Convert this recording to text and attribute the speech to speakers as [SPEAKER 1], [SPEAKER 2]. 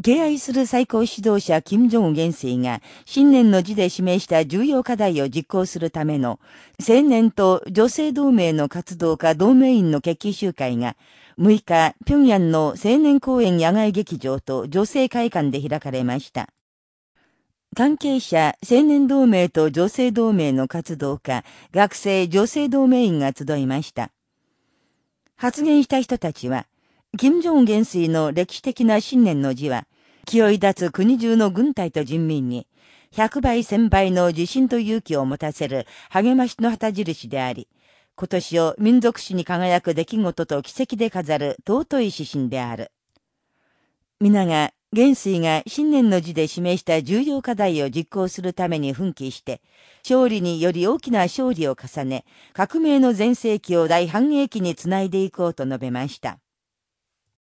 [SPEAKER 1] 敬愛する最高指導者金正恩元帥が新年の字で指名した重要課題を実行するための青年と女性同盟の活動家同盟員の決起集会が6日、平壌の青年公園野外劇場と女性会館で開かれました。関係者、青年同盟と女性同盟の活動家、学生、女性同盟員が集いました。発言した人たちは、金正恩元帥の歴史的な信念の字は、気を立つ国中の軍隊と人民に、100倍1000倍の自信と勇気を持たせる励ましの旗印であり、今年を民族史に輝く出来事と奇跡で飾る尊い指針である。皆が、元帥が新年の字で示した重要課題を実行するために奮起して、勝利により大きな勝利を重ね、革命の全盛期を大繁栄期につないでいこうと述べました。